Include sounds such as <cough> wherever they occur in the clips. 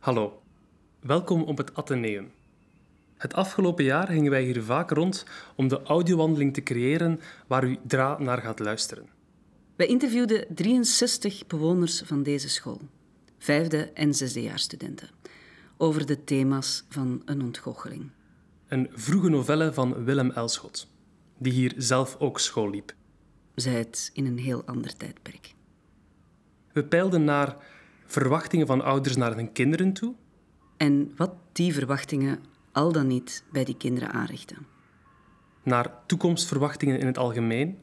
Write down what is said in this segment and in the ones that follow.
Hallo, welkom op het Atheneum. Het afgelopen jaar gingen wij hier vaak rond om de audiowandeling te creëren waar u dra naar gaat luisteren. Wij interviewden 63 bewoners van deze school, vijfde en zesdejaarsstudenten, over de thema's van een ontgoocheling. Een vroege novelle van Willem Elschot, die hier zelf ook school liep. Zij het in een heel ander tijdperk. We peilden naar verwachtingen van ouders naar hun kinderen toe, En wat die verwachtingen al dan niet bij die kinderen aanrichten. naar toekomstverwachtingen in het algemeen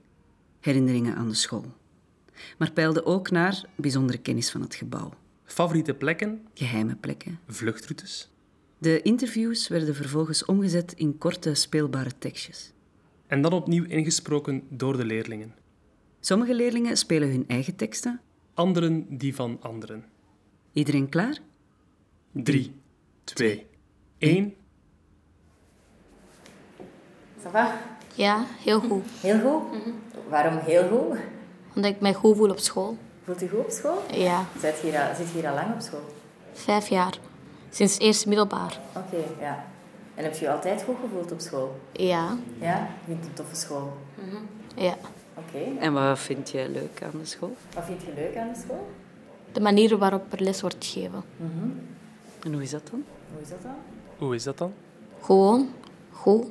Herinneringen aan de school. Maar peilden ook naar bijzondere kennis van het gebouw, favoriete plekken, geheime plekken. vluchtroutes De interviews werden vervolgens omgezet in korte speelbare tekstjes. en dan opnieuw ingesproken door de leerlingen. Sommige leerlingen spelen hun eigen teksten. Anderen die van anderen. Iedereen klaar? 3, 2, 1. Ça va? Ja, heel goed. Heel goed? Waarom heel goed? Omdat ik mij goed voel op school. Voelt u goed op school? Ja, Zit je hier, al- zit je hier al lang op school? vijf jaar. Sinds eerste middelbaar. Oké, ja. En heb je je altijd goed gevoeld op school? Ja, Ja? Je vindt het een toffe school? ja. Oké. En wat vind jij leuk aan de school? Wat vind je leuk aan de school? De manier waarop er les wordt gegeven. En hoe is dat dan? Hoe is dat dan? Hoe is dat dan? Gewoon, goed.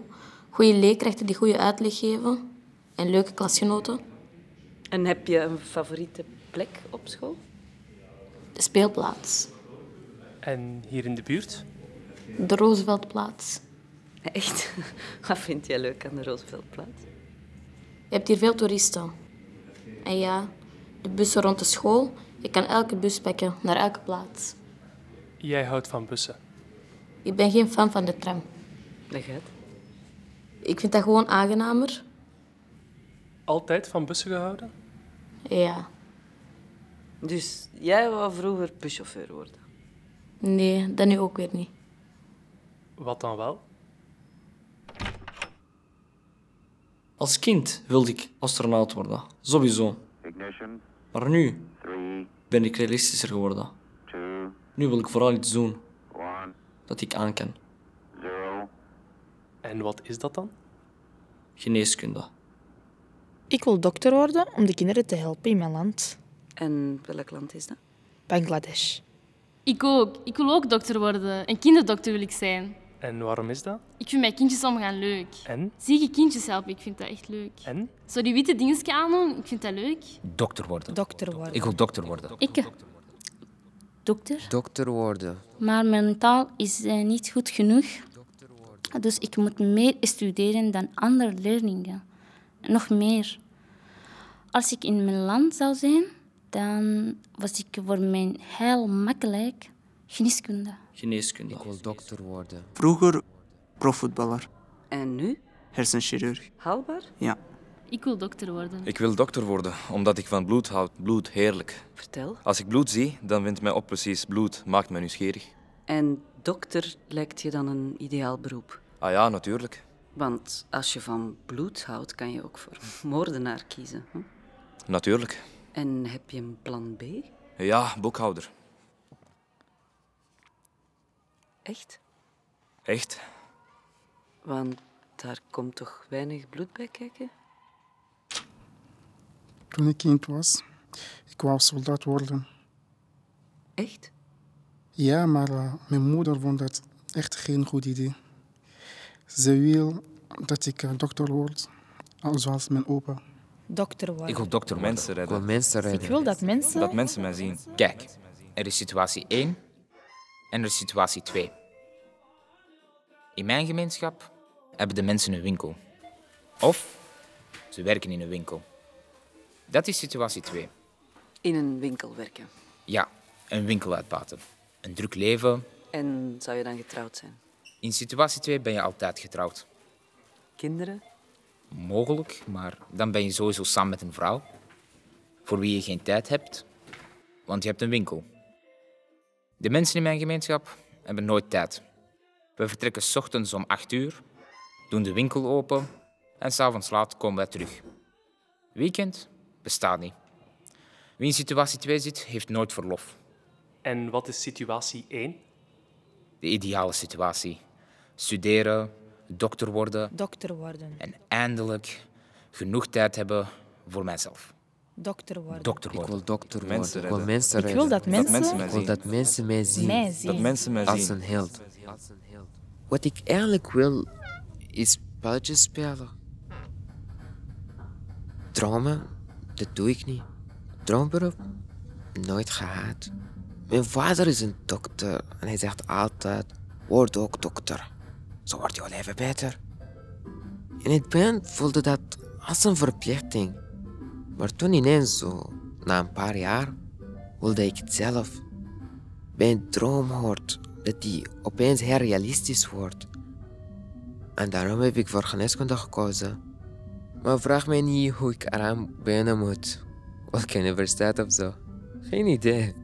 Goede leerkrachten die goede uitleg geven. En leuke klasgenoten. En heb je een favoriete plek op school? De speelplaats. En hier in de buurt? De Rooseveltplaats. Echt? <laughs> Wat vind jij leuk aan de Rooseveltplaats? Je hebt hier veel toeristen. En ja, de bussen rond de school. Je kan elke bus pakken naar elke plaats. Jij houdt van bussen. Ik ben geen fan van de tram. Leg uit. Ik vind dat gewoon aangenamer. Altijd van bussen gehouden? Ja. Dus jij wou vroeger buschauffeur worden? Nee, dat nu ook weer niet. Wat dan wel? Als kind wilde ik astronaut worden, sowieso. Ignition, Maar nu ben ik realistischer geworden. two, Nu wil ik vooral iets doen one, dat ik aan kan. zero. En wat is dat dan? Geneeskunde. Ik wil dokter worden om de kinderen te helpen in mijn land, En welk land is dat? Bangladesh. Ik ook. Ik wil ook dokter worden. Een kinderdokter wil ik zijn. En waarom is dat? Ik vind mijn kindjes omgaan leuk. En? Zieke kindjes helpen, ik vind dat echt leuk. En? Zo die witte dingetjes aandoen, ik vind dat leuk. Dokter worden. Dokter worden. Ik wil dokter worden. Ik. Dokter. Dokter worden. Maar mijn taal is eh, niet goed genoeg. Dus ik moet meer studeren dan andere leerlingen. Nog meer. Als ik in mijn land zou zijn, dan was ik voor mij heel makkelijk geneeskunde. Geneeskunde. Ik wil dokter worden. Vroeger profvoetballer, En nu? hersenchirurg. Haalbaar? Ja. Ik wil dokter worden. Ik wil dokter worden, omdat ik van bloed houd. Bloed, heerlijk. Vertel. Als ik bloed zie, dan vindt mij op precies bloed. Maakt me nieuwsgierig. En dokter lijkt je dan een ideaal beroep? Ah ja, natuurlijk. Want als je van bloed houdt, kan je ook voor <laughs> moordenaar kiezen. Hè? Natuurlijk. En heb je een plan B? Ja, boekhouder. Echt? Echt? Want daar komt toch weinig bloed bij kijken? Toen ik kind was, ik wou soldaat worden. Echt? Ja, maar eh, mijn moeder vond dat echt geen goed idee. Ze wil dat ik eh, dokter word, zoals mijn opa. Dokter worden. Ik wil dokter. Mensen Ik wil redden. mensen redden. Ik wil dat mensen... Dat mensen mij zien. Kijk, er is situatie 1 en er is situatie 2. In mijn gemeenschap hebben de mensen een winkel. Of ze werken in een winkel. Dat is situatie 2. In een winkel werken. Ja, een winkel uitbaten. Een druk leven. En zou je dan getrouwd zijn? In situatie 2 ben je altijd getrouwd. Kinderen? Mogelijk, maar dan ben je sowieso samen met een vrouw. Voor wie je geen tijd hebt, want je hebt een winkel. De mensen in mijn gemeenschap hebben nooit tijd. We vertrekken 's ochtends om 8 uur, doen de winkel open en s'avonds laat komen wij terug. Weekend bestaat niet. Wie in situatie 2 zit, heeft nooit verlof. En wat is situatie 1? De ideale situatie. Studeren, dokter worden Dokter worden. en eindelijk genoeg tijd hebben voor mijzelf. Dokter worden. Dokter Ik wil dokter worden. Mensen Ik wil redden. mensen Ik redden. wil dat mensen, mensen Ik wil dat mensen mij zien. mij zien. Dat mensen mij Als zien. een held. Wat ik eigenlijk wil, is spelletjes spelen. Dromen, dat doe ik niet. Droomberoep, nooit gehad. Mijn vader is een dokter en hij zegt altijd, word ook dokter. Zo wordt jouw leven beter. In het begin voelde dat als een verplichting. Maar toen ineens zo, na een paar jaar, wilde ik het zelf. Bij een droom hoort dat die opeens heel realistisch wordt. En daarom heb ik voor geneeskunde gekozen. Maar vraag mij niet hoe ik eraan beginnen moet. Welke universiteit of zo. Geen idee.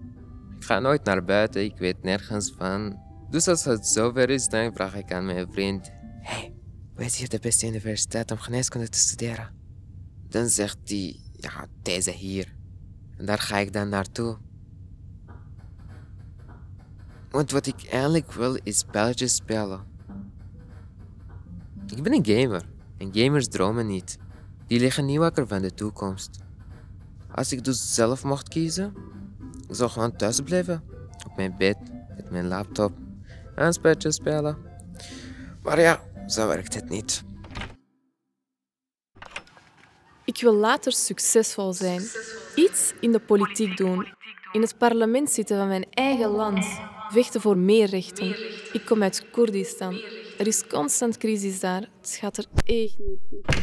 Ik ga nooit naar buiten, ik weet nergens van. Dus als het zover is, dan vraag ik aan mijn vriend: Hey, wat is hier de beste universiteit om geneeskunde te studeren? Dan zegt hij: Ja, deze hier. En daar ga ik dan naartoe. Want wat ik eigenlijk wil is spelletjes spelen. Ik ben een gamer. En gamers dromen niet. Die liggen niet wakker van de toekomst. Als ik dus zelf mocht kiezen, ik zou gewoon thuis blijven. Op mijn bed, met mijn laptop. En spelletjes spelen. Maar ja, zo werkt het niet. Ik wil later succesvol zijn. Iets in de politiek doen. In het parlement zitten van mijn eigen land. Vechten voor meer rechten. Ik kom uit Koerdistan. Er is constant crisis daar. Het gaat er echt niet goed.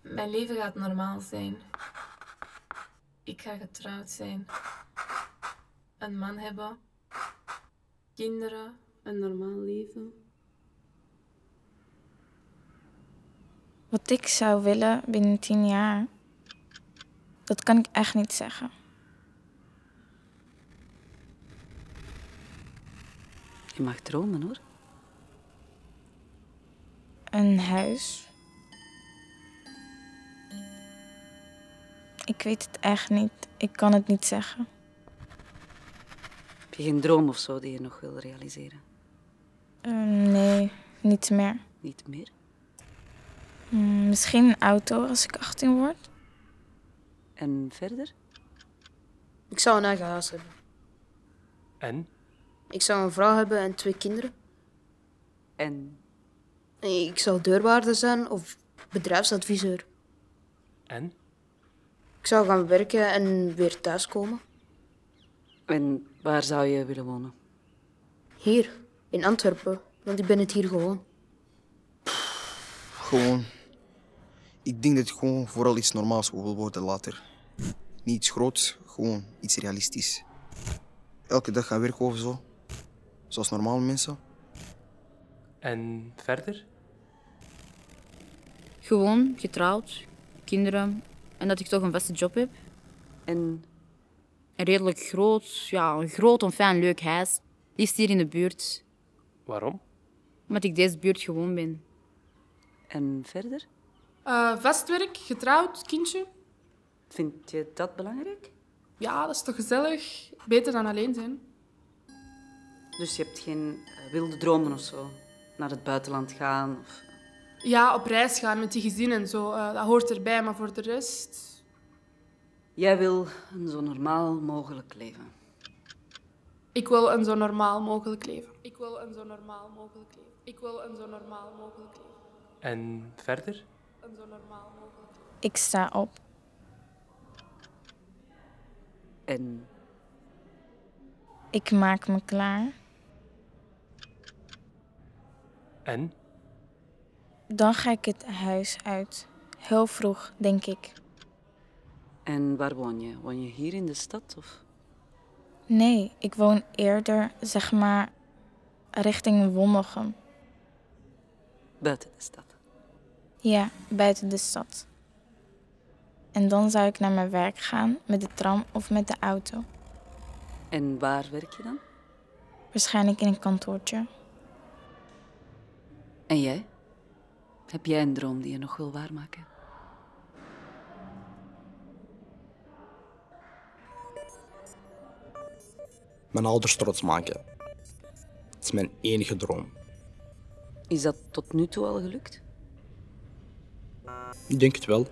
Mijn leven gaat normaal zijn. Ik ga getrouwd zijn. Een man hebben. Kinderen. Een normaal leven. Wat ik zou willen binnen tien jaar, dat kan ik echt niet zeggen. Je mag dromen hoor. Een huis. Ik weet het echt niet. Ik kan het niet zeggen. Heb je geen droom of zo die je nog wil realiseren? Eh, nee, niet meer. Niet meer? Mm, misschien een auto als ik 18 word. En verder? Ik zou een eigen huis hebben. En? Ik zou een vrouw hebben en twee kinderen. En? Ik zou deurwaarder zijn of bedrijfsadviseur. En? Ik zou gaan werken en weer thuiskomen. En waar zou je willen wonen? Hier, in Antwerpen, want ik ben het hier gewoon. Gewoon. Ik denk dat ik gewoon vooral iets normaals wil worden later. Niet iets groots, gewoon iets realistisch. Elke dag gaan werken of zo. Zoals normale mensen. En verder? Gewoon getrouwd, kinderen en dat ik toch een vaste job heb. En? Een redelijk groot, ja, een groot en fijn leuk huis. Liefst hier in de buurt. Waarom? Omdat ik deze buurt gewoon ben. En verder? Uh, vast werk, getrouwd, kindje. Vind je dat belangrijk? Ja, dat is toch gezellig? Beter dan alleen zijn. Dus je hebt geen eh, wilde dromen of zo? Naar het buitenland gaan? Of... Ja, op reis gaan met je gezin en zo. Uh, dat hoort erbij, maar voor de rest... Jij wil een zo normaal mogelijk leven. Ik wil een zo normaal mogelijk leven. Ik wil een zo normaal mogelijk leven. Ik wil een zo normaal mogelijk leven. En verder? Een zo normaal mogelijk leven. Ik sta op. En? Ik maak me klaar. En? Dan ga ik het huis uit. Heel vroeg, denk ik. En waar woon je? Woon je hier in de stad? Of? Nee, ik woon eerder, zeg maar, richting Wonnegem. Buiten de stad? Ja, buiten de stad. En dan zou ik naar mijn werk gaan met de tram of met de auto. En waar werk je dan? Waarschijnlijk in een kantoortje. En jij? Heb jij een droom die je nog wil waarmaken? Mijn ouders trots maken. Het is mijn enige droom. Is dat tot nu toe al gelukt? Ik denk het wel.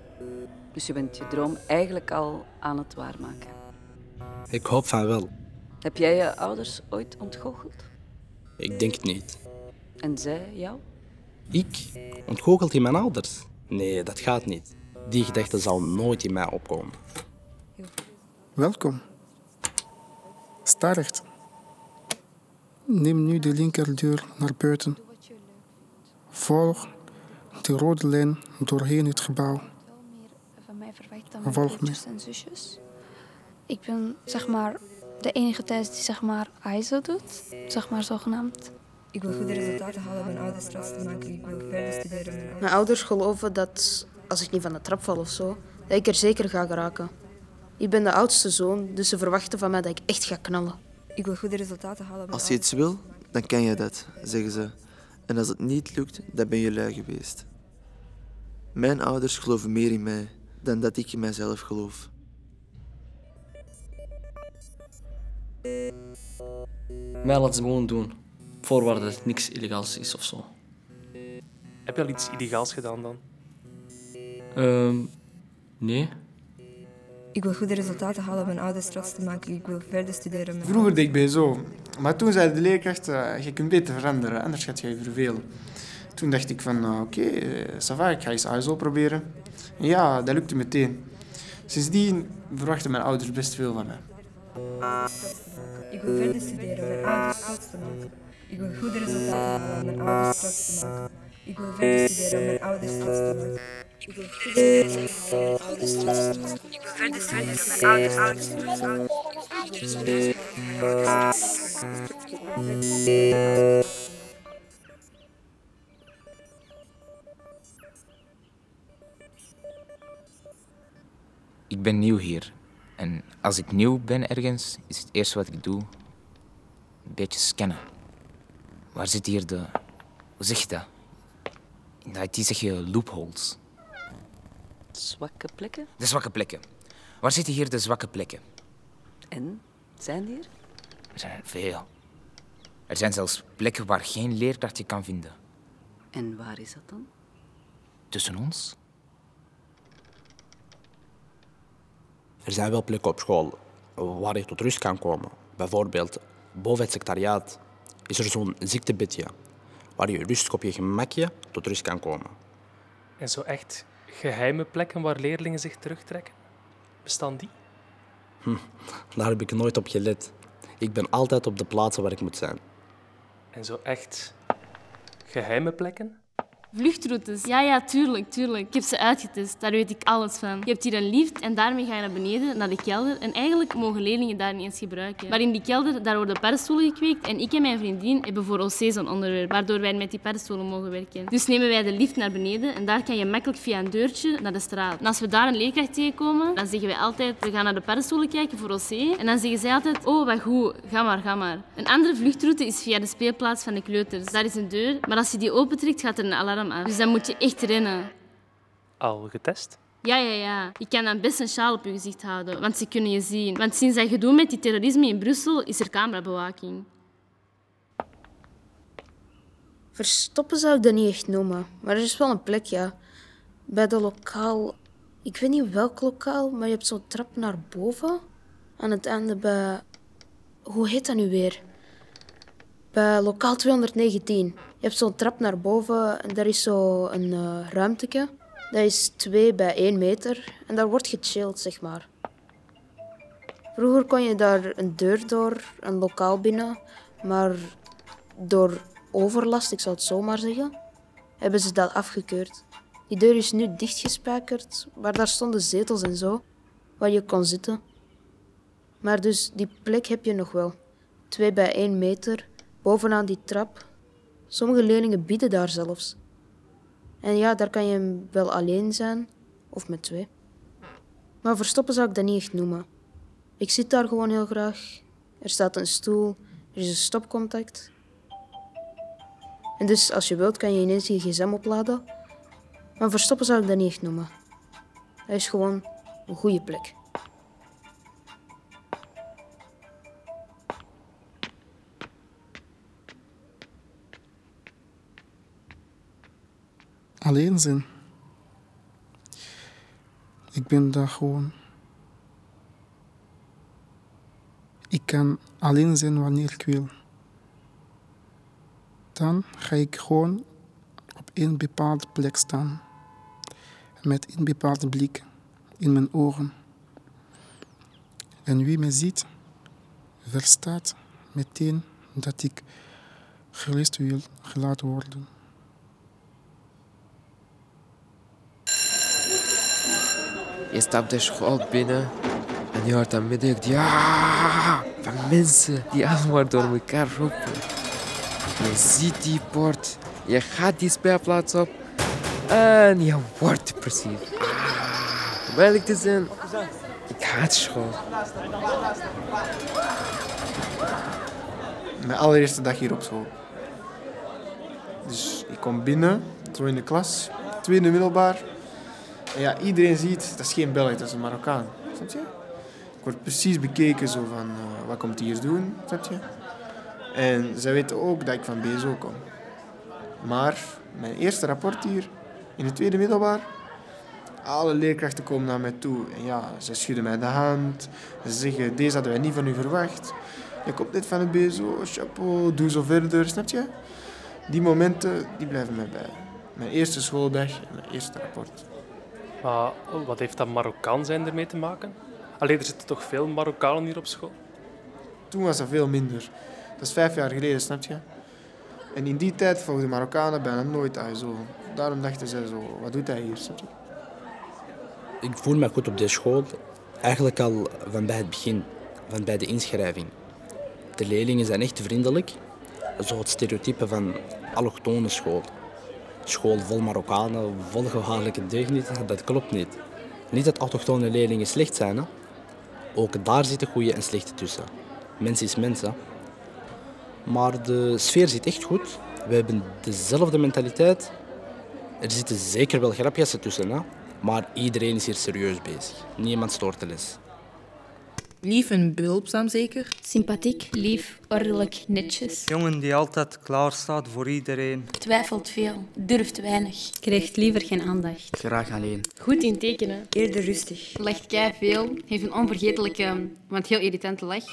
Dus je bent je droom eigenlijk al aan het waarmaken. Ik hoop van wel. Heb jij je ouders ooit ontgoocheld? Ik denk het niet. En zij jou? Ik? Ontgoochelt hij mijn ouders? Nee, dat gaat niet. Die gedachte zal nooit in mij opkomen. Welkom. Sta recht. Neem nu de linkerdeur naar buiten. Volg de rode lijn doorheen het gebouw. van mij verwacht dan Volg me. broertjes en zusjes. Ik ben zeg maar de enige thuis die zeg maar ISO doet, zeg maar zogenaamd. Ik wil goede resultaten halen om mijn ouders trots te maken. Ik wil verder studeren. Mijn Mijn ouders geloven dat als ik niet van de trap val of zo, dat ik er zeker ga geraken. Ik ben de oudste zoon, dus ze verwachten van mij dat ik echt ga knallen. Ik wil goede resultaten halen. Als je iets wil, dan kan je dat, zeggen ze. En als het niet lukt, dan ben je lui geweest. Mijn ouders geloven meer in mij dan dat ik in mijzelf geloof. Mij laten ze gewoon doen. Voorwaarde dat het niks illegaals is of zo. Heb je al iets illegaals gedaan dan? Ehm, nee. Ik wil goede resultaten halen om mijn ouders trots te maken. Ik wil verder studeren. Mijn Vroeger deed ik bij zo. Maar toen zei de leerkracht, eh, je kunt beter veranderen, anders gaat je je vervelen. Toen dacht ik van, eh, oké, okay, ça va, ik ga eens ASO proberen. En ja, dat lukte meteen. Sindsdien verwachten mijn ouders best veel van mij. Ik wil verder studeren. Mijn ouders trots te maken. Ik wil goede resultaten. Ik wil verder mijn. Ik wil verder om mijn ouders trots. Ik wil maken. Ik ben nieuw hier. En als ik nieuw ben ergens, is het eerste wat ik doe een beetje scannen. Waar zit hier de. Hoe zeg je dat? In de IT zeg je loopholes. Zwakke plekken? De zwakke plekken. Waar zitten hier de zwakke plekken? En? Zijn die er? Er zijn er veel. Er zijn zelfs plekken waar geen leerkracht je kan vinden. En waar is dat dan? Tussen ons? Er zijn wel plekken op school waar je tot rust kan komen. Bijvoorbeeld, boven het secretariaat is er zo'n ziektebedje waar je rustig op je gemakje tot rust kan komen. En zo echt geheime plekken waar leerlingen zich terugtrekken? Bestaan die? Hm, daar heb ik nooit op gelet. Ik ben altijd op de plaatsen waar ik moet zijn. En zo echt geheime plekken? Vluchtroutes. Ja, ja, tuurlijk, tuurlijk. Ik heb ze uitgetest, daar weet ik alles van. Je hebt hier een lift en daarmee ga je naar beneden, naar de kelder. En eigenlijk mogen leerlingen daar niet eens gebruiken. Maar in die kelder, daar worden paddenstoelen gekweekt. En ik en mijn vriendin hebben voor OC zo'n onderwerp, waardoor wij met die paddenstoelen mogen werken. Dus nemen wij de lift naar beneden en daar kan je makkelijk via een deurtje naar de straat. En als we daar een leerkracht tegenkomen, dan zeggen wij altijd, we gaan naar de paddenstoelen kijken voor OC. En dan zeggen zij altijd, oh, wat goed, ga maar, ga maar. Een andere vluchtroute is via de speelplaats van de kleuters. Daar is een deur, maar als je die opentrekt, gaat er een alarm af. Dus dan moet je echt rennen. Al getest? Ja, ja, ja. Je kan dan best een sjaal op je gezicht houden, want ze kunnen je zien. Want sinds dat gedoe met die terrorisme in Brussel is er camerabewaking. Verstoppen zou ik dat niet echt noemen, maar er is wel een plek, ja. Bij de lokaal... Ik weet niet welk lokaal, maar je hebt zo'n trap naar boven. Aan het einde bij... Hoe heet dat nu weer? Bij lokaal 219. Je hebt zo'n trap naar boven en daar is zo een uh, ruimteke. Dat is 2 bij 1 meter en daar wordt gechilled, zeg maar. Vroeger kon je daar een deur door, een lokaal binnen, maar door overlast, ik zou het zo maar zeggen, hebben ze dat afgekeurd. Die deur is nu dichtgespijkerd, maar daar stonden zetels en zo, waar je kon zitten. Maar dus die plek heb je nog wel. 2 bij 1 meter, bovenaan die trap. Sommige leerlingen bieden daar zelfs. En ja, daar kan je wel alleen zijn, of met twee. Maar verstoppen zou ik dat niet echt noemen. Ik zit daar gewoon heel graag. Er staat een stoel, er is een stopcontact. En dus als je wilt kan je ineens je gsm opladen Maar verstoppen zou ik dat niet echt noemen. Dat is gewoon een goede plek. Alleen zijn. Ik ben daar gewoon. Ik kan alleen zijn wanneer ik wil. Dan ga ik gewoon op een bepaalde plek staan. Met een bepaalde blik in mijn ogen. En wie me ziet, verstaat meteen dat ik gerust wil gelaten worden. Je stapt de school binnen en je hoort een middag ja van mensen die allemaal door elkaar roepen. Je ziet die poort, je gaat die speelplaats op en je wordt precies. Ah, ik te zijn? Ik haat school. Mijn allereerste dag hier op school. Dus ik kom binnen, zo in de klas, tweede middelbaar. Ja, iedereen ziet, dat is geen Belg, dat is een Marokkaan. Snap je? Ik word precies bekeken zo van, eh, wat komt hier doen? Snap je? En zij weten ook dat ik van BSO kom. Maar mijn eerste rapport hier, in het tweede middelbaar, alle leerkrachten komen naar mij toe. En ja, ze schudden mij de hand. Ze zeggen, deze hadden wij niet van u verwacht. Je komt net van het BSO, chapeau, doe zo verder, snap je? Die momenten, die blijven mij bij. Mijn eerste schooldag en mijn eerste rapport. Maar wat heeft dat Marokkaan zijn ermee te maken? Alleen er zitten toch veel Marokkanen hier op school? Toen was dat veel minder. Dat is vijf jaar geleden, snap je? En in die tijd volgden Marokkanen bijna nooit ASO. Daarom dachten zij zo, wat doet hij hier, snap je? Ik voel me goed op deze school. Eigenlijk al van bij het begin, van bij de inschrijving. De leerlingen zijn echt vriendelijk. Zo het stereotype van allochtone school. School vol Marokkanen, vol gevaarlijke deugnieten, dat klopt niet. Niet dat autochtone leerlingen slecht zijn, hè. Ook daar zitten goede en slechte tussen. Mens is mens, hè. Maar de sfeer zit echt goed. We hebben dezelfde mentaliteit. Er zitten zeker wel grapjes tussen, hè. Maar iedereen is hier serieus bezig. Niemand stoort de les. Lief en behulpzaam zeker? Sympathiek, lief, ordelijk, netjes. Jongen die altijd klaar staat voor iedereen. Twijfelt veel, durft weinig. Krijgt liever geen aandacht. Graag alleen. Goed in tekenen. Eerder rustig. Lacht kei veel, heeft een onvergetelijke, want heel irritante lach.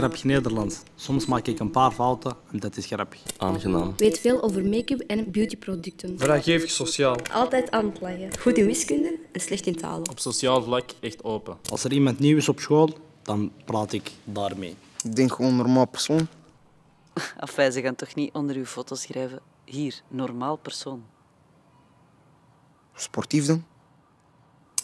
Grappig Nederlands. Soms maak ik een paar fouten en dat is grappig. Aangenaam. Weet veel over make-up en beautyproducten. Vrijgevig sociaal. Altijd aan het lachen. Goed in wiskunde en slecht in talen. Op sociaal vlak echt open. Als er iemand nieuw is op school, dan praat ik daarmee. Ik denk gewoon een normaal persoon. <laughs> Enfin, ze gaan toch niet onder uw foto schrijven. Hier, normaal persoon. Sportief dan?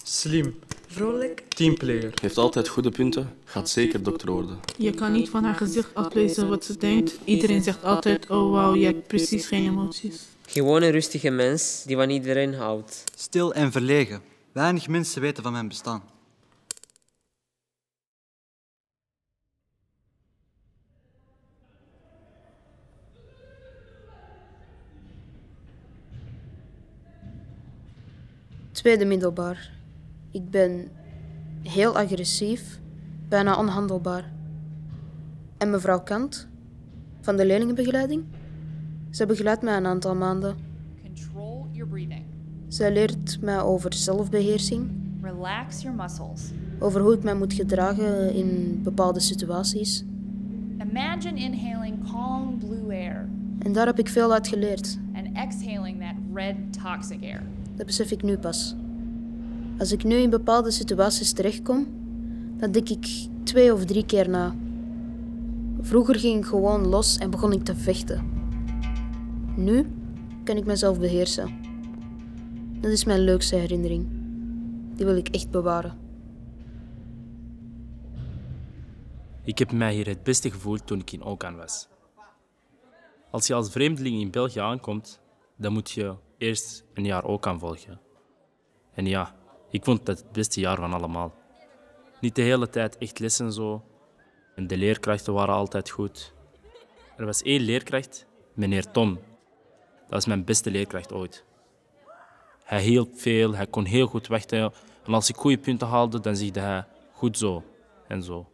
Slim. Vrolijk. Teamplayer. Heeft altijd goede punten, gaat zeker dokter worden. Je kan niet van haar gezicht aflezen wat ze denkt. Iedereen zegt altijd, oh wauw, je hebt precies geen emoties. Gewoon een rustige mens die van iedereen houdt. Stil en verlegen. Weinig mensen weten van mijn bestaan. Tweede middelbaar. Ik ben heel agressief, bijna onhandelbaar. En mevrouw Kant, van de leerlingenbegeleiding, ze begeleidt mij een aantal maanden. Control your breathing. Zij leert mij over zelfbeheersing, Relax your muscles. over hoe ik mij moet gedragen in bepaalde situaties. Imagine inhaling calm blue air En daar heb ik veel uit geleerd. and exhaling that red toxic air. Dat besef ik nu pas. Als ik nu in bepaalde situaties terechtkom, dan denk ik twee of drie keer na. Vroeger ging ik gewoon los en begon ik te vechten. Nu kan ik mezelf beheersen. Dat is mijn leukste herinnering. Die wil ik echt bewaren. Ik heb mij hier het beste gevoeld toen ik in Okan was. Als je als vreemdeling in België aankomt, dan moet je eerst een jaar Okan volgen. En ja, ik vond dat het beste jaar van allemaal. Niet de hele tijd echt lessen zo. En de leerkrachten waren altijd goed. Er was één leerkracht, meneer Tom. Dat was mijn beste leerkracht ooit. Hij hielp veel, hij kon heel goed wegtellen. En als ik goede punten haalde, dan zegde hij goed zo en zo.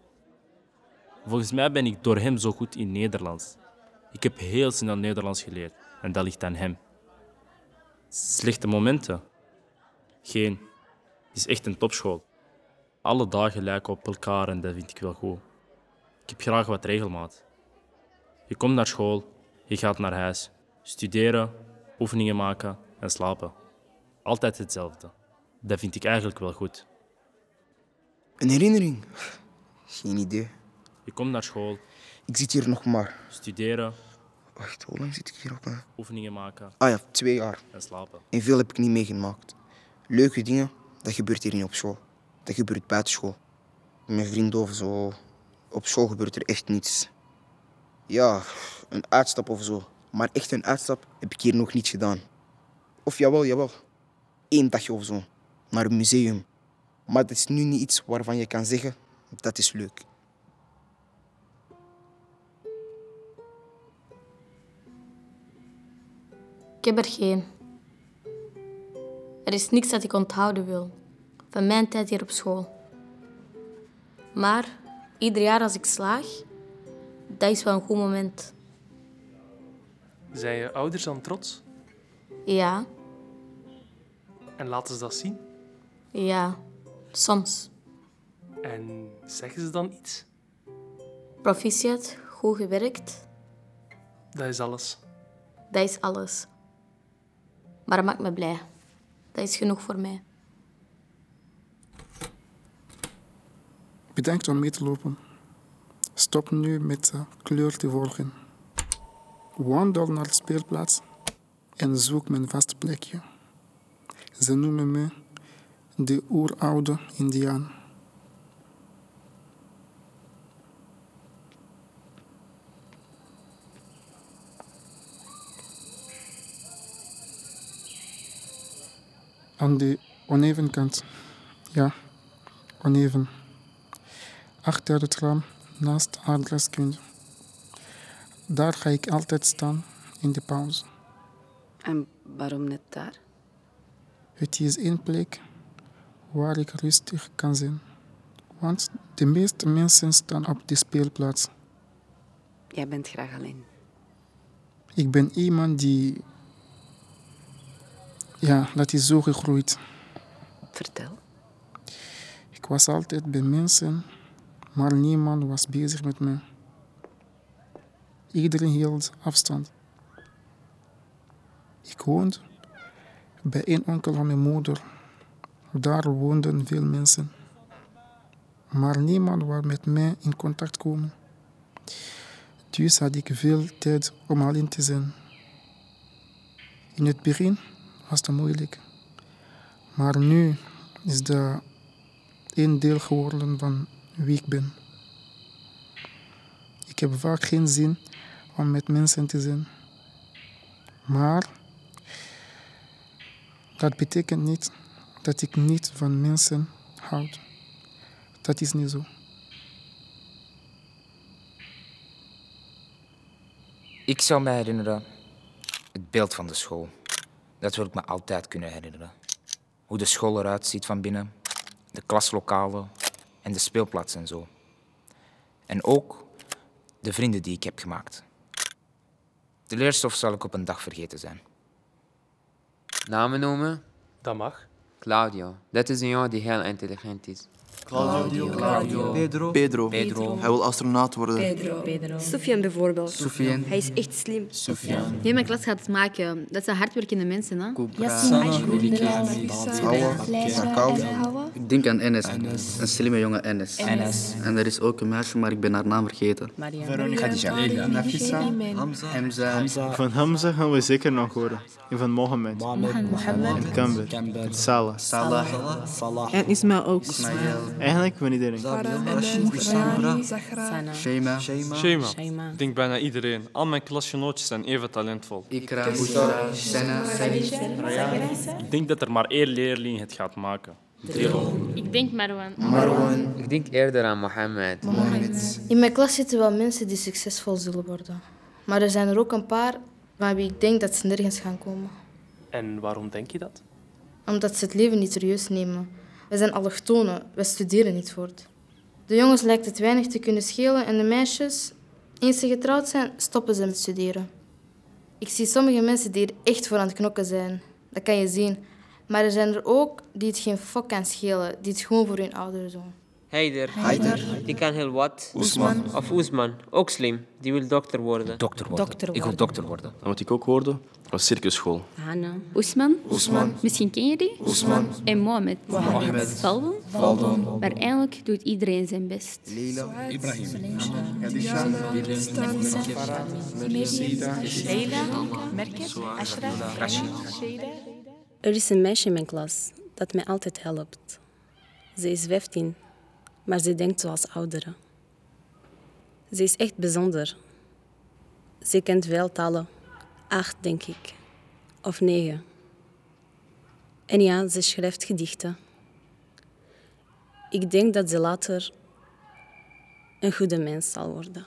Volgens mij ben ik door hem zo goed in Nederlands. Ik heb heel snel Nederlands geleerd en dat ligt aan hem. Slechte momenten? Geen. Het is echt een topschool. Alle dagen lijken op elkaar en dat vind ik wel goed. Ik heb graag wat regelmaat. Je komt naar school, je gaat naar huis. Studeren, oefeningen maken en slapen. Altijd hetzelfde. Dat vind ik eigenlijk wel goed. Een herinnering? Geen idee. Je komt naar school, Ik zit hier nog maar. studeren, Wacht, hoe lang zit ik hier op? oefeningen maken Ah ja, twee jaar. en slapen. En veel heb ik niet meegemaakt. Leuke dingen, dat gebeurt hier niet op school. Dat gebeurt buiten school. Mijn vrienden of zo. Op school gebeurt er echt niets. Ja, een uitstap of zo. Maar echt een uitstap heb ik hier nog niet gedaan. Of jawel, jawel. Eén dagje of zo. Naar een museum. Maar dat is nu niet iets waarvan je kan zeggen, dat is leuk. Ik heb er geen. Er is niks dat ik onthouden wil van mijn tijd hier op school. Maar ieder jaar als ik slaag, dat is wel een goed moment. Zijn je ouders dan trots? Ja, En laten ze dat zien? ja, soms. En zeggen ze dan iets? Proficiat, goed gewerkt, Dat is alles. dat is alles. Maar dat maakt me blij. Dat is genoeg voor mij. Bedankt om mee te lopen. Stop nu met de kleur te volgen. Wandel naar de speelplaats en zoek mijn vaste plekje. Ze noemen me de oeroude Indiaan. Aan de oneven kant. Ja, oneven. Achter het raam, naast aardrijkskunde. Daar ga ik altijd staan in de pauze. En waarom net daar? Het is één plek waar ik rustig kan zijn. Want de meeste mensen staan op de speelplaats. Jij bent graag alleen. Ik ben iemand die. Ja, dat is zo gegroeid. Vertel. Ik was altijd bij mensen, maar niemand was bezig met me. Iedereen hield afstand. Ik woonde bij een onkel van mijn moeder. Daar woonden veel mensen. Maar niemand wou met mij in contact komen. Dus had ik veel tijd om alleen te zijn. In het begin was het moeilijk. Maar nu is dat een deel geworden van wie ik ben. Ik heb vaak geen zin om met mensen te zijn. Maar dat betekent niet dat ik niet van mensen houd. Dat is niet zo. Ik zou me herinneren het beeld van de school. Dat wil ik me altijd kunnen herinneren. Hoe de school eruit ziet van binnen, de klaslokalen en de speelplaats en zo. En ook de vrienden die ik heb gemaakt. De leerstof zal ik op een dag vergeten zijn. Namen noemen? Dat mag. Claudio. Dat is een jongen die heel intelligent is. Claudio. Claudio. Pedro. Pedro. Pedro. Hij wil astronaut worden. Pedro. Sofian bijvoorbeeld. Sofian. Hij is echt slim. Sofian. Heel mijn klas gaat het maken. Dat zijn hardwerkende mensen, hè? Ik denk aan Enes. Een slimme jongen Enes. Enes. En er is ook een meisje, maar ik ben haar naam vergeten. Veronica. Khadija. Nafisa. Hamza. Van Hamza gaan we zeker nog horen. En van Mohammed. Mohammed. En Kamber. En Salah. Salah. En Ismail ook. Eigenlijk van iedereen. Shema. Shema. Ik denk bijna iedereen. Al mijn klasgenootjes zijn even talentvol. Ikra. Senna. Ik denk dat er maar één leerling het gaat maken. Ik denk Marwan. Marwan. Ik denk eerder aan Mohammed. In mijn klas zitten wel mensen die succesvol zullen worden. Maar er zijn er ook een paar van wie ik denk dat ze nergens gaan komen. En waarom denk je dat? Omdat ze het leven niet serieus nemen. We zijn allochtonen, we studeren niet voort. De jongens lijkt het weinig te kunnen schelen en de meisjes, eens ze getrouwd zijn, stoppen ze met studeren. Ik zie sommige mensen die er echt voor aan het knokken zijn. Dat kan je zien. Maar er zijn er ook die het geen fok kan schelen, die het gewoon voor hun ouders doen. Heider. Heider. Die kan heel wat. Oesman. Of Oesman. Ook slim. Die wil dokter worden. Dokter worden. Dokter Ik wil worden. dokter worden. En wat ik ook hoorde, was circusschool. Hanna. Oesman. Oesman. Misschien ken je die? Oesman. En Mohamed. Mohamed. Valdon. Valdon. Maar eigenlijk doet iedereen zijn best. Leila. Ibrahim. Er is een meisje in mijn klas dat mij altijd helpt. Ze is 15, maar ze denkt zoals ouderen. Ze is echt bijzonder. Ze kent veel talen. Acht, denk ik. Of negen. En ja, ze schrijft gedichten. Ik denk dat ze later een goede mens zal worden.